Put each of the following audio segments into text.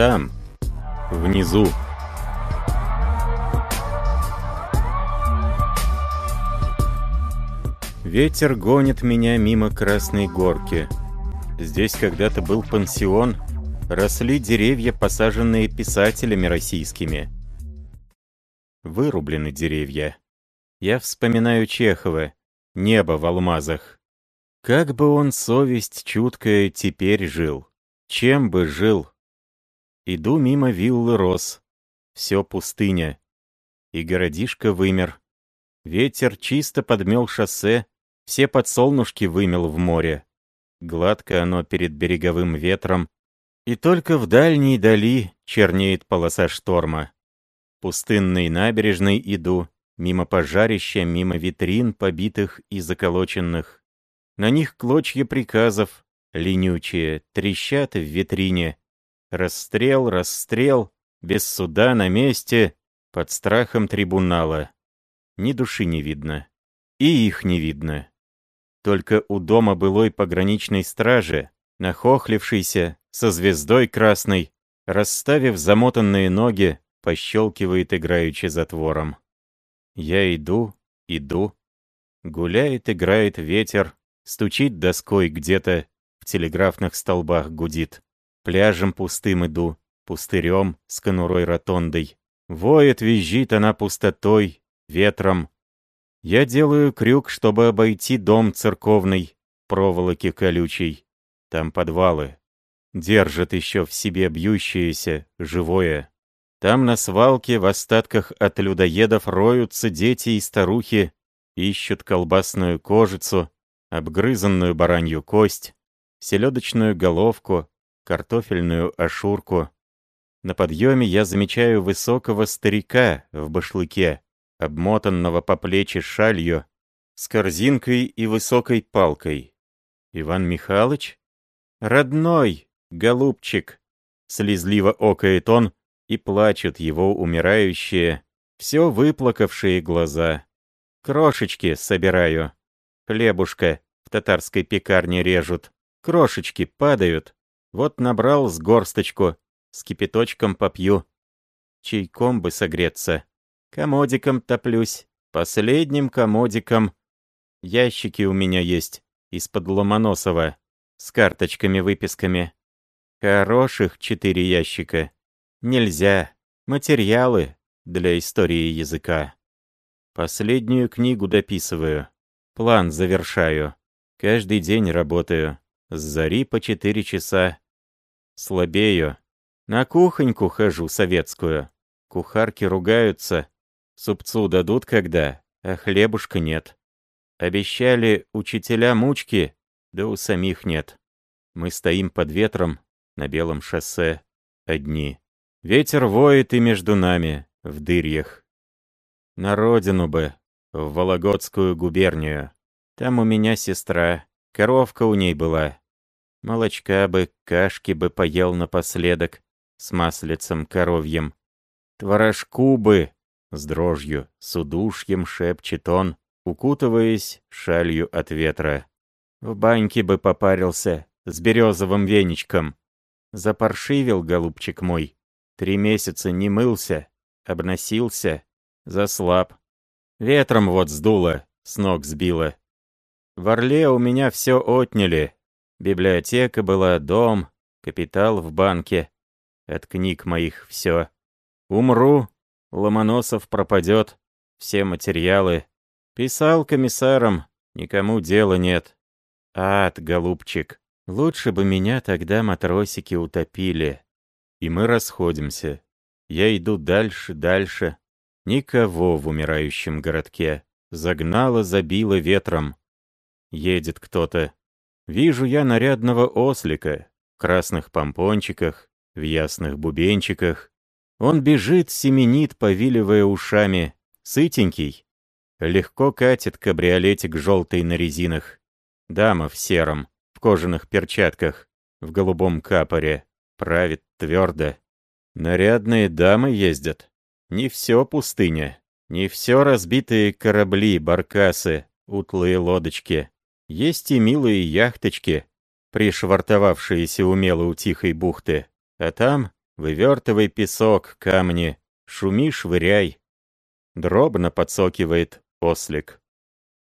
Там, внизу. Ветер гонит меня мимо Красной Горки. Здесь когда-то был пансион, росли деревья, посаженные писателями российскими. Вырублены деревья. Я вспоминаю Чехова, небо в алмазах. Как бы он совесть чуткая теперь жил, чем бы жил. Иду мимо виллы роз, все пустыня, и городишко вымер. Ветер чисто подмел шоссе, все подсолнушки вымел в море. Гладко оно перед береговым ветром, и только в дальней дали чернеет полоса шторма. Пустынной набережной иду, мимо пожарища, мимо витрин, побитых и заколоченных. На них клочья приказов, ленючие, трещат в витрине. Расстрел, расстрел, без суда на месте, под страхом трибунала. Ни души не видно. И их не видно. Только у дома былой пограничной стражи, нахохлившийся, со звездой красной, расставив замотанные ноги, пощелкивает играючи затвором. Я иду, иду. Гуляет, играет ветер, стучит доской где-то, в телеграфных столбах гудит. Пляжем пустым иду, пустырем с конурой ротондой. Воет, визжит она пустотой, ветром, я делаю крюк, чтобы обойти дом церковный, проволоки колючей. Там подвалы. Держат еще в себе бьющееся, живое. Там на свалке в остатках от людоедов роются дети и старухи, ищут колбасную кожицу, обгрызанную баранью кость, селедочную головку, картофельную ошурку. На подъеме я замечаю высокого старика в башлыке, обмотанного по плечи шалью, с корзинкой и высокой палкой. Иван Михайлович? Родной, голубчик! Слезливо окает он, и плачут его умирающие, все выплакавшие глаза. Крошечки собираю. Хлебушка в татарской пекарне режут. Крошечки падают. Вот набрал с горсточку, с кипяточком попью. Чайком бы согреться. Комодиком топлюсь. Последним комодиком. Ящики у меня есть. Из-под Ломоносова. С карточками-выписками. Хороших четыре ящика. Нельзя. Материалы для истории языка. Последнюю книгу дописываю. План завершаю. Каждый день работаю. С зари по четыре часа. Слабею. На кухоньку хожу советскую. Кухарки ругаются. Супцу дадут когда, а хлебушка нет. Обещали учителя мучки, да у самих нет. Мы стоим под ветром на белом шоссе, одни. Ветер воет и между нами, в дырьях. На родину бы, в Вологодскую губернию. Там у меня сестра, коровка у ней была. Молочка бы, кашки бы поел напоследок, с маслицем коровьем. Творожку бы, с дрожью, с удушьем шепчет он, укутываясь шалью от ветра. В баньке бы попарился, с березовым веничком. Запаршивил, голубчик мой. Три месяца не мылся, обносился, заслаб. Ветром вот сдуло, с ног сбило. В Орле у меня все отняли. Библиотека была, дом, капитал в банке. От книг моих все. Умру, Ломоносов пропадет, все материалы. Писал комиссарам, никому дела нет. Ад, голубчик, лучше бы меня тогда матросики утопили. И мы расходимся. Я иду дальше, дальше. Никого в умирающем городке. Загнало, забило ветром. Едет кто-то. Вижу я нарядного ослика, в красных помпончиках, в ясных бубенчиках, он бежит, семенит, повиливая ушами. Сытенький. Легко катит кабриолетик желтый на резинах. Дама в сером, в кожаных перчатках, в голубом капоре. Правит твердо. Нарядные дамы ездят. Не все пустыня. Не все разбитые корабли, баркасы, утлые лодочки. Есть и милые яхточки, пришвартовавшиеся умело у тихой бухты. А там Вывертывай песок, камни, шуми, швыряй. Дробно подсокивает ослик.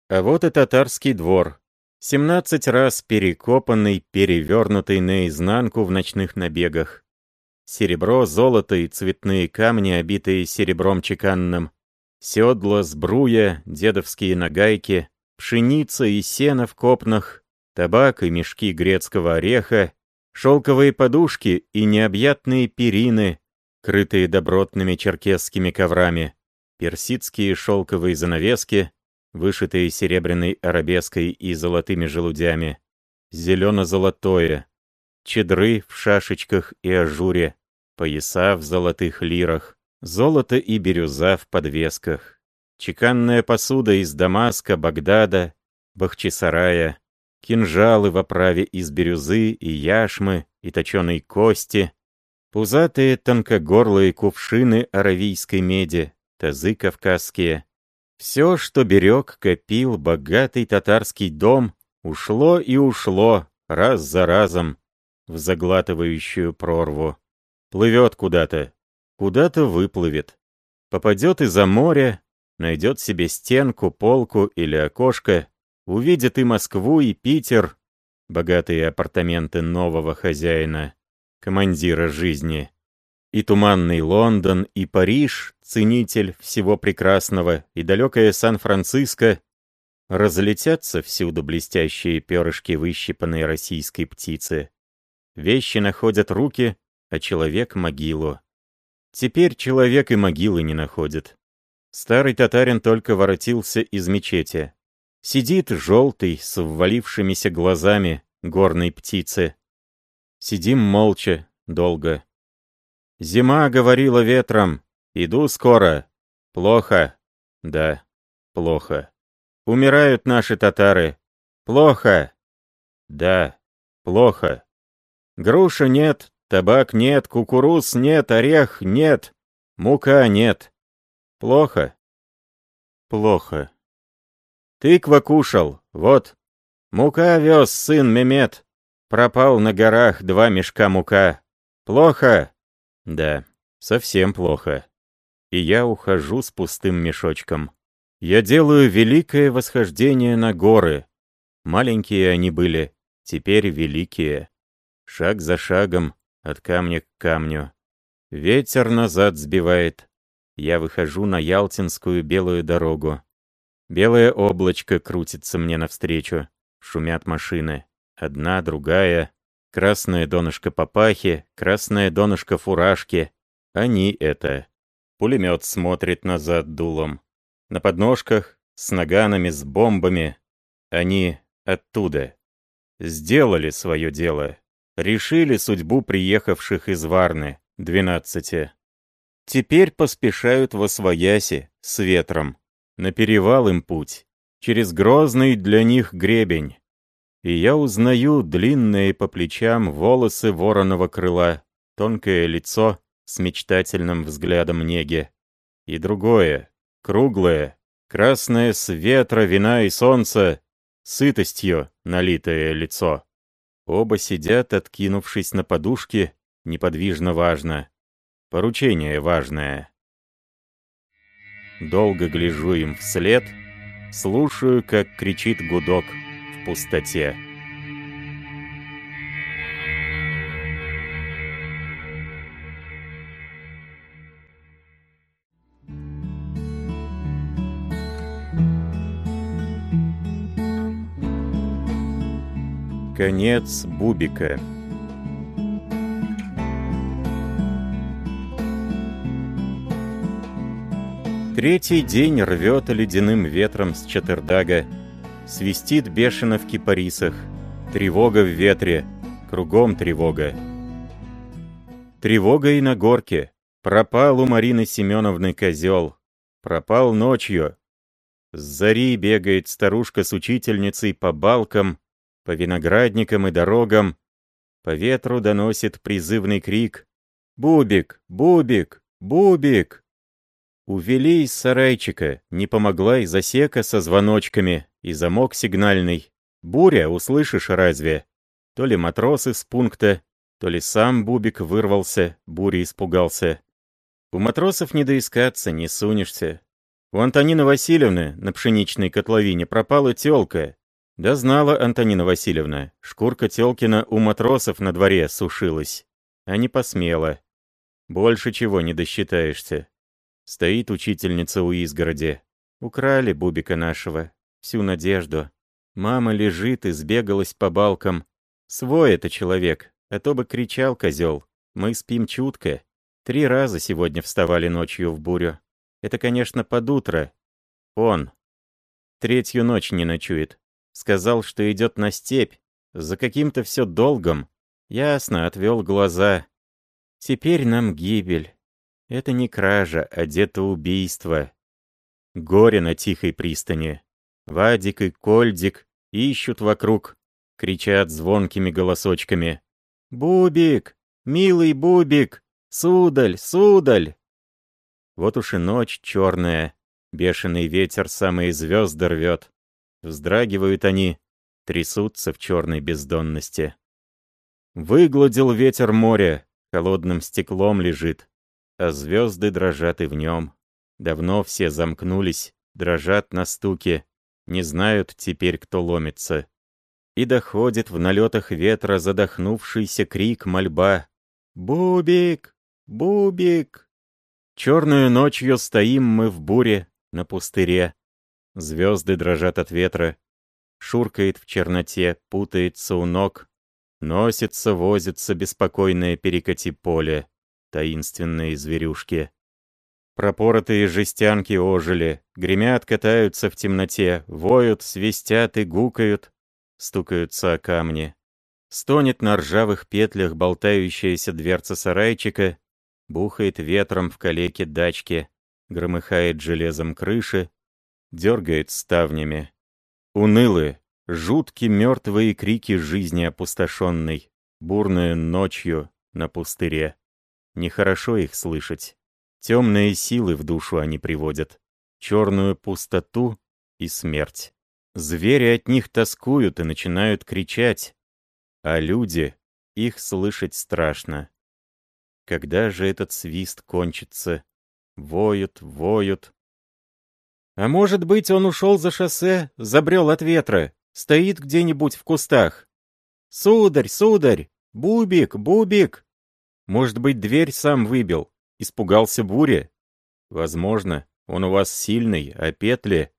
А вот и татарский двор. Семнадцать раз перекопанный, перевернутый наизнанку в ночных набегах. Серебро, золото и цветные камни, обитые серебром чеканным. Седла, сбруя, дедовские нагайки, пшеница и сено в копнах, табак и мешки грецкого ореха, шелковые подушки и необъятные перины, крытые добротными черкесскими коврами, персидские шелковые занавески, вышитые серебряной арабеской и золотыми желудями, зелено-золотое, чедры в шашечках и ажуре, пояса в золотых лирах, золото и бирюза в подвесках, чеканная посуда из Дамаска, Багдада, Бахчисарая, кинжалы в оправе из бирюзы и яшмы и точеной кости, пузатые тонкогорлые кувшины аравийской меди, тазы кавказские. Все, что берег, копил богатый татарский дом, ушло и ушло, раз за разом, в заглатывающую прорву. Плывет куда-то, куда-то выплывет. Попадет из-за моря, найдет себе стенку, полку или окошко, Увидят и Москву, и Питер, богатые апартаменты нового хозяина, командира жизни, и туманный Лондон, и Париж, ценитель всего прекрасного, и далекое Сан-Франциско, разлетятся всюду блестящие перышки выщипанной российской птицы. Вещи находят руки, а человек — могилу. Теперь человек и могилы не находит. Старый татарин только воротился из мечети. Сидит желтый, с ввалившимися глазами, горной птицы. Сидим молча, долго. Зима говорила ветром, иду скоро. Плохо. Да, плохо. Умирают наши татары. Плохо. Да, плохо. Груша нет, табак нет, кукуруз нет, орех нет, мука нет. Плохо. Плохо. Тыква кушал, вот. Мука вез сын Мемет. Пропал на горах два мешка мука. Плохо? Да, совсем плохо. И я ухожу с пустым мешочком. Я делаю великое восхождение на горы. Маленькие они были, теперь великие. Шаг за шагом, от камня к камню. Ветер назад сбивает. Я выхожу на Ялтинскую белую дорогу. Белое облачко крутится мне навстречу. Шумят машины. Одна, другая. Красное донышко папахи, красное донышко фуражки. Они это. Пулемет смотрит назад дулом. На подножках, с наганами, с бомбами. Они оттуда. Сделали свое дело. Решили судьбу приехавших из Варны, двенадцати. Теперь поспешают во свояси, с ветром. На перевал им путь, через грозный для них гребень. И я узнаю длинные по плечам волосы вороного крыла, тонкое лицо с мечтательным взглядом неги. И другое, круглое, красное с ветра, вина и солнца, сытостью налитое лицо. Оба сидят, откинувшись на подушки, неподвижно важно. Поручение важное. Долго гляжу им вслед, слушаю, как кричит гудок в пустоте. Конец Бубика Третий день рвет ледяным ветром с Чатырдага. Свистит бешено в кипарисах. Тревога в ветре. Кругом тревога. Тревога и на горке. Пропал у Марины Семеновны козел. Пропал ночью. С зари бегает старушка с учительницей по балкам, по виноградникам и дорогам. По ветру доносит призывный крик. «Бубик! Бубик! Бубик!» Увели из сарайчика, не помогла и засека со звоночками, и замок сигнальный. Буря, услышишь разве? То ли матросы с пункта, То ли сам Бубик вырвался, бури испугался. У матросов не доискаться, не сунешься. У Антонины Васильевны на пшеничной котловине пропала тёлка. Да знала Антонина Васильевна, шкурка тёлкина у матросов на дворе сушилась. А не посмела. Больше чего не досчитаешься. Стоит учительница у изгороди. Украли Бубика нашего. Всю надежду. Мама лежит и сбегалась по балкам. Свой это человек, а то бы кричал козел. Мы спим чутко. Три раза сегодня вставали ночью в бурю. Это, конечно, под утро. Он. Третью ночь не ночует. Сказал, что идет на степь. За каким-то все долгом. Ясно, отвел глаза. Теперь нам гибель. Это не кража, а где-то убийство. Горе на тихой пристани. Вадик и Кольдик ищут вокруг, кричат звонкими голосочками. «Бубик! Милый Бубик! Судаль! Судаль!» Вот уж и ночь черная, бешеный ветер самые звезды рвет. Вздрагивают они, трясутся в черной бездонности. Выгладил ветер море, холодным стеклом лежит, а звезды дрожат и в нем. Давно все замкнулись, дрожат на стуке, не знают теперь, кто ломится. И доходит в налетах ветра задохнувшийся крик мольба. «Бубик! Бубик!» Черную ночью стоим мы в буре на пустыре. Звезды дрожат от ветра. Шуркает в черноте, путается у ног. Носится, возится беспокойное перекати поле. Таинственные зверюшки. Пропоротые жестянки ожили, гремят, катаются в темноте, воют, свистят и гукают стукаются о камни. Стонет на ржавых петлях болтающаяся дверца сарайчика, бухает ветром в калеке дачки, громыхает железом крыши, дергает ставнями. Унылые, жуткие мертвые крики жизни опустошенной, бурные ночью на пустыре. Нехорошо их слышать. Темные силы в душу они приводят, черную пустоту и смерть. Звери от них тоскуют и начинают кричать, а люди, их слышать страшно. Когда же этот свист кончится? Воют, воют. А может быть, он ушел за шоссе, забрел от ветра, стоит где-нибудь в кустах. Сударь, сударь, бубик, бубик. Может быть, дверь сам выбил, испугался бури? Возможно, он у вас сильный, а петли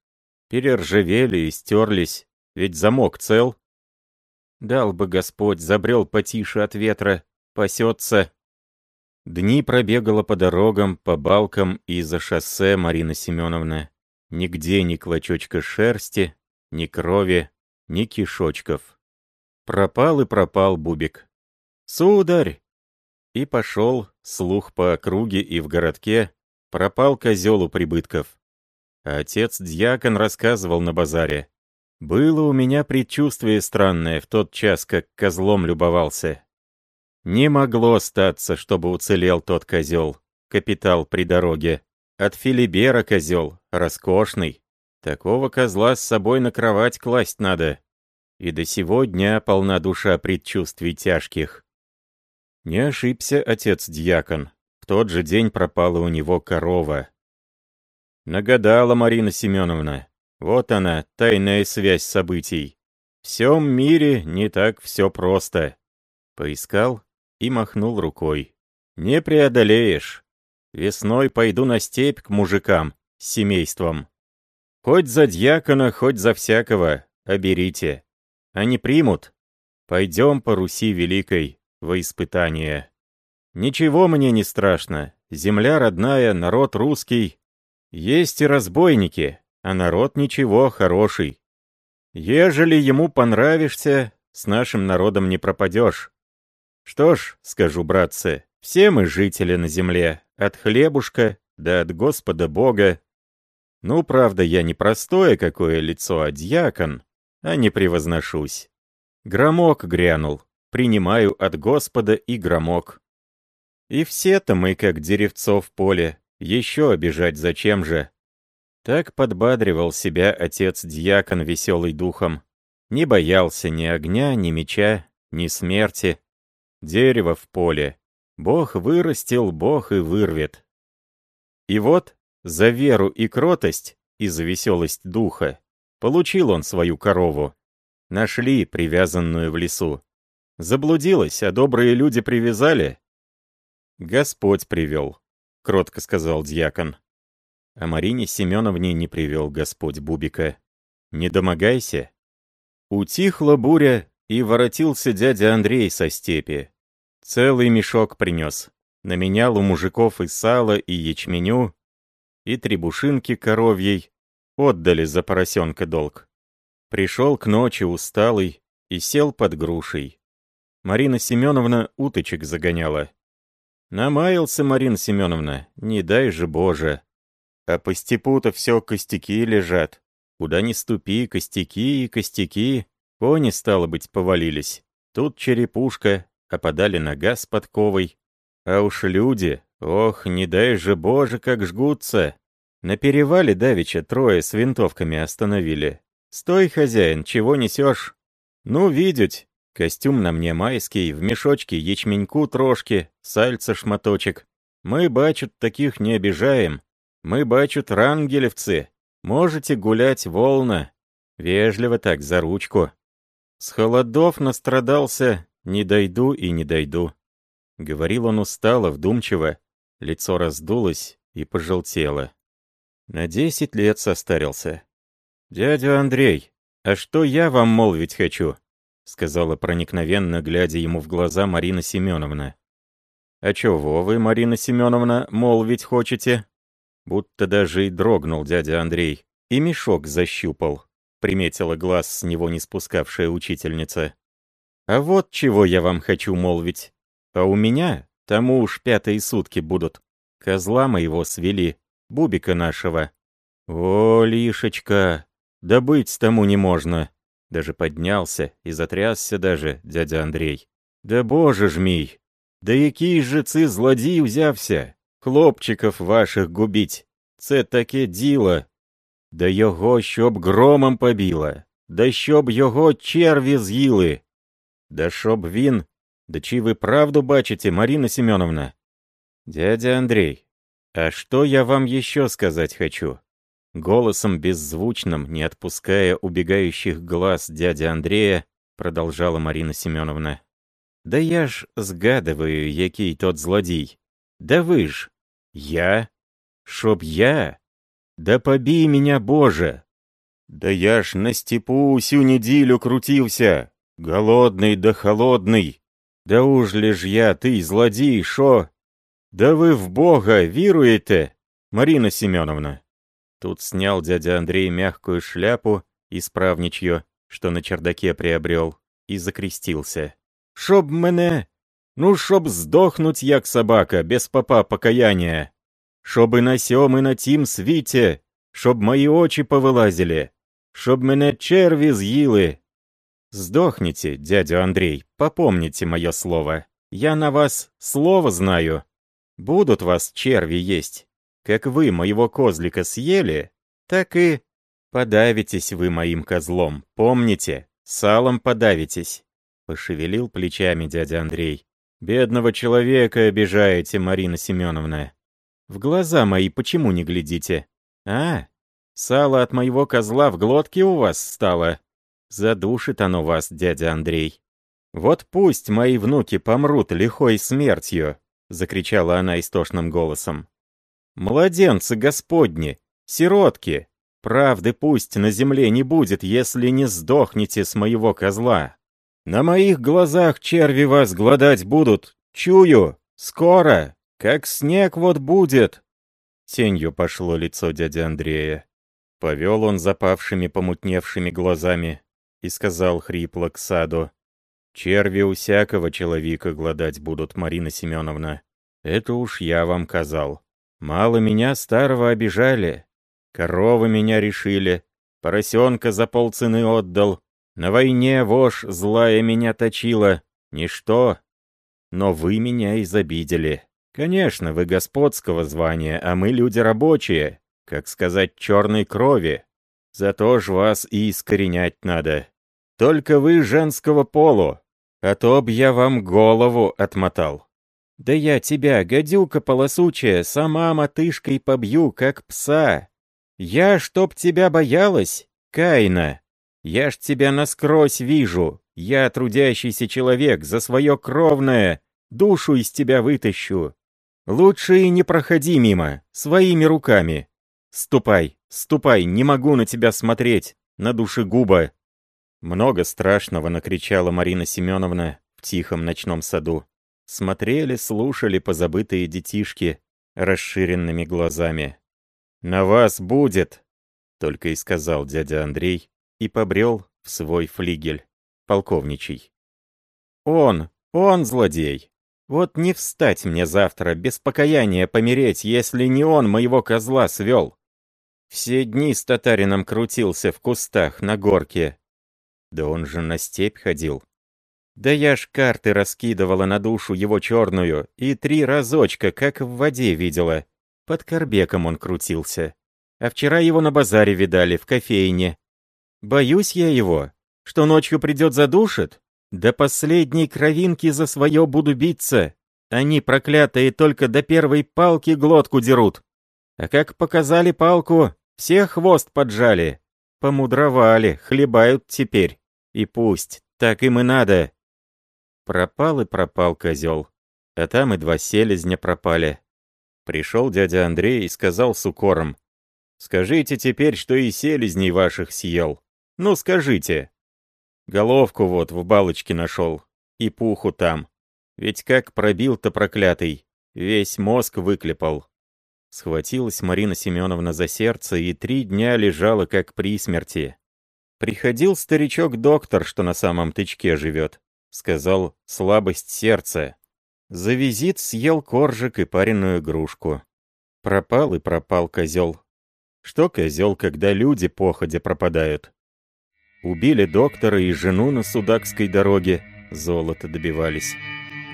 Перержавели и стерлись, ведь замок цел. Дал бы Господь, забрел потише от ветра, пасется. Дни пробегала по дорогам, по балкам и за шоссе Марина Семеновна. Нигде ни клочочка шерсти, ни крови, ни кишочков. Пропал и пропал Бубик. «Сударь!» И пошел, слух по округе и в городке, пропал козел у прибытков. Отец-дьякон рассказывал на базаре. «Было у меня предчувствие странное в тот час, как козлом любовался. Не могло статься, чтобы уцелел тот козел, капитал при дороге. От Филибера козел, роскошный. Такого козла с собой на кровать класть надо. И до сего дня полна душа предчувствий тяжких. Не ошибся отец-дьякон. В тот же день пропала у него корова. Нагадала Марина Семеновна. Вот она, тайная связь событий. В всем мире не так все просто. Поискал и махнул рукой. Не преодолеешь. Весной пойду на степь к мужикам с семейством. Хоть за дьякона, хоть за всякого, оберите. Они примут. Пойдем по Руси Великой во испытание. Ничего мне не страшно. Земля родная, народ русский, есть и разбойники, а народ ничего, хороший. Ежели ему понравишься, с нашим народом не пропадешь. Что ж, скажу, братцы, все мы жители на земле, от хлебушка да от Господа Бога. Ну, правда, я не простое какое лицо, а дьякон, а не превозношусь. Громок грянул, принимаю от Господа и громок. И все-то мы, как деревцо в поле, еще обижать зачем же? Так подбадривал себя отец-дьякон веселый духом. Не боялся ни огня, ни меча, ни смерти. дерево в поле. Бог вырастил, Бог и вырвет. И вот, за веру и кротость, и за веселость духа, получил он свою корову. Нашли привязанную в лесу. Заблудилась, а добрые люди привязали. Господь привел, кротко сказал дьякон. А Марине Семеновне не привел Господь Бубика. Не домогайся. Утихла буря, и воротился дядя Андрей со степи. Целый мешок принес. Наменял у мужиков и сало, и ячменю, и требушинки коровьей. Отдали за поросенка долг. Пришел к ночи усталый и сел под грушей. Марина Семеновна уточек загоняла. Намаялся, Марина Семеновна, не дай же Боже. А по степу-то все костяки лежат. Куда ни ступи, костяки и костяки. Кони, стало быть, повалились. Тут черепушка, опадали нога с подковой. А уж люди, ох, не дай же Боже, как жгутся. На перевале давеча трое с винтовками остановили. «Стой, хозяин, чего несешь?» «Ну, видеть. Костюм на мне майский, в мешочке ячменьку трошки, сальца шматочек. Мы, бачут, таких не обижаем. Мы, бачут, рангелевцы. Можете гулять волна. Вежливо так, за ручку. С холодов настрадался, не дойду и не дойду. Говорил он устало, вдумчиво. Лицо раздулось и пожелтело. На десять лет состарился. «Дядя Андрей, а что я вам молвить хочу?» Сказала проникновенно, глядя ему в глаза Марина Семеновна. «А чего вы, Марина Семеновна, молвить хочете?» Будто даже и дрогнул дядя Андрей, и мешок защупал, приметила глаз с него не спускавшая учительница. «А вот чего я вам хочу молвить. А у меня, тому уж пятые сутки будут. Козла моего свели, бубика нашего. О, лишечка, да быть тому не можно!» Даже поднялся и затрясся даже дядя Андрей. «Да боже ж мій! Да який же ци злодій взявся! хлопчиків ваших губить. Це таке діло. Да його щоб громом побило, да щоб його черві з'їли. Да щоб він... Да чи ви правду бачите, Марина Семеновна? Дядя Андрей, а что я вам еще сказать хочу? Голосом беззвучным, не отпуская убегающих глаз дяди Андрея, продолжала Марина Семеновна. Да я ж згадываю, який тот злодей. Да вы ж, я? Чтоб я? Да побей меня, Боже! Да я ж на степу всю неделю крутился, голодный да холодный. Да уж ли ж я, ты, злодей, шо? Да вы в Бога веруете, Марина Семеновна? Тут снял дядя Андрей мягкую шляпу, исправничью, что на чердаке приобрел, и закрестился. «Шоб мене Ну, щоб здохнуть, як собака, без попа покаяння. Щоб і на сьом, і на тім світі, щоб мої очі повилазили, щоб мене черві з'їли. Сдохните, дядя Андрей, попомните мое слово. Я на вас слово знаю. Будут вас черви есть. Как вы моего козлика съели, так и подавитесь вы моим козлом. Помните, салом подавитесь. Пошевелил плечами дядя Андрей. «Бедного человека обижаете, Марина Семеновна. В глаза мои почему не глядите? А, сало от моего козла в глотке у вас стало. Задушит оно вас, дядя Андрей. Вот пусть мои внуки помрут лихой смертью!» — закричала она истошным голосом. «Младенцы господни, сиротки, правды пусть на земле не будет, если не сдохнете с моего козла!» На моих глазах черви вас гладать будут. Чую. Скоро. Как снег вот будет. Тенью пошло лицо дяди Андрея. Повел он запавшими помутневшими глазами и сказал хрипло к саду. «Черви у всякого человека гладать будут, Марина Семеновна. Это уж я вам казал. Мало меня старого обижали. Коровы меня решили. Поросенка за полцены отдал. На войне вошь злая меня точила, ничто. Но вы меня изобидели. Конечно, вы господского звания, а мы люди рабочие, как сказать, черной крови. Зато ж вас и искоренять надо. Только вы женского полу. а то б я вам голову отмотал. Да я тебя, гадюка полосучая, сама мотышкой побью, как пса. Я, чтоб тебя боялась, Кайна, я ж тебя насквозь вижу, я трудящийся человек, за свое кровное, душу из тебя вытащу. Лучше и не проходи мимо, своими руками. Ступай, ступай, не могу на тебя смотреть, на душегуба. Много страшного накричала Марина Семеновна в тихом ночном саду. Смотрели, слушали позабытые детишки расширенными глазами. «На вас будет!» — только и сказал дядя Андрей и побрел в свой флигель, полковничий. «Он, он злодей! Вот не встать мне завтра, без покаяния помереть, если не он моего козла свел!» Все дни с татарином крутился в кустах на горке. Да он же на степь ходил. Да я ж карты раскидывала на душу его черную, и три разочка, как в воде видела. Под корбеком он крутился. А вчера его на базаре видали, в кофейне. Боюсь я его, что ночью придет задушит. До последней кровинки за свое буду биться. Они, проклятые, только до первой палки глотку дерут. А как показали палку, все хвост поджали. Помудровали, хлебают теперь. И пусть, так им и надо. Пропал и пропал козел. А там и два селезня пропали. Пришел дядя Андрей и сказал с укором. «Скажите теперь, что и селезней ваших съел. Ну, скажите». Головку вот в балочке нашел. И пуху там. Ведь как пробил-то проклятый. Весь мозг выклепал. Схватилась Марина Семеновна за сердце и три дня лежала как при смерти. Приходил старичок-доктор, что на самом тычке живет. Сказал, слабость сердца. За визит съел коржик и пареную игрушку. Пропал и пропал козел. Что козел, когда люди походя пропадают? Убили доктора и жену на Судакской дороге, золото добивались.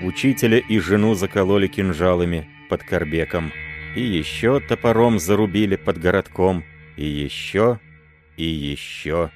Учителя и жену закололи кинжалами под Корбеком. И еще топором зарубили под городком. И еще, и еще.